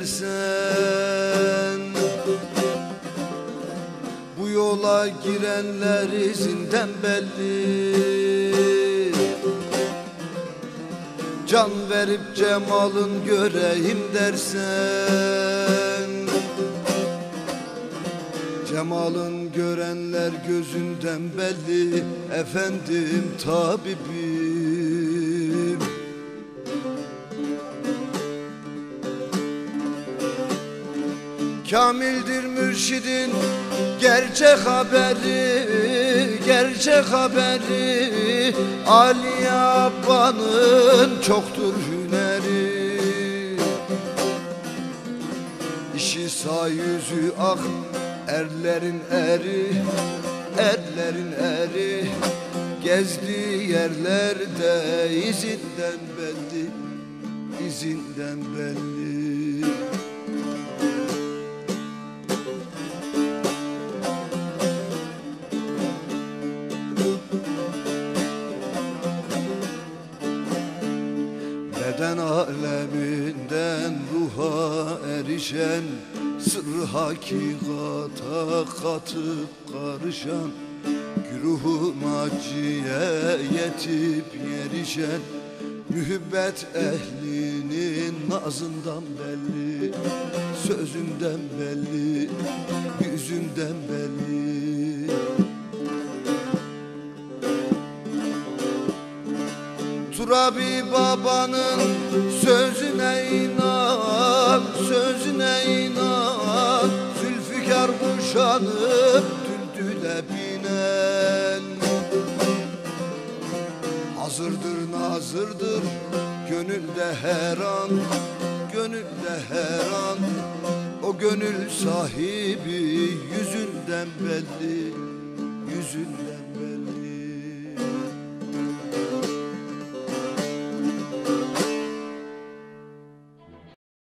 dersen Bu yola girenler izinden belli. Can verip cemalın göreyim dersen Cemalın görenler gözünden belli. Efendim tabibim Kamildir mürşidin gerçek haberi Gerçek haberi. Ali Abba'nın çoktur hüneri. İşi sağ yüzü ak erlerin eri Erlerin eri. Gezdiği yerlerde izinden belli izinden belli Beden aleminden ruha erişen Sır hakikata katıp karışan Güruhu maciye yetip yerişen Mühibbet ehlinin nazından belli Sözünden belli, yüzünden belli Turabi babanın sözüne inan, sözüne inan. Zülfikar kuşanıp düldüle binen. Hazırdır nazırdır gönülde her an Gönülde her an. O gönül sahibi yüzünden belli Yüzünden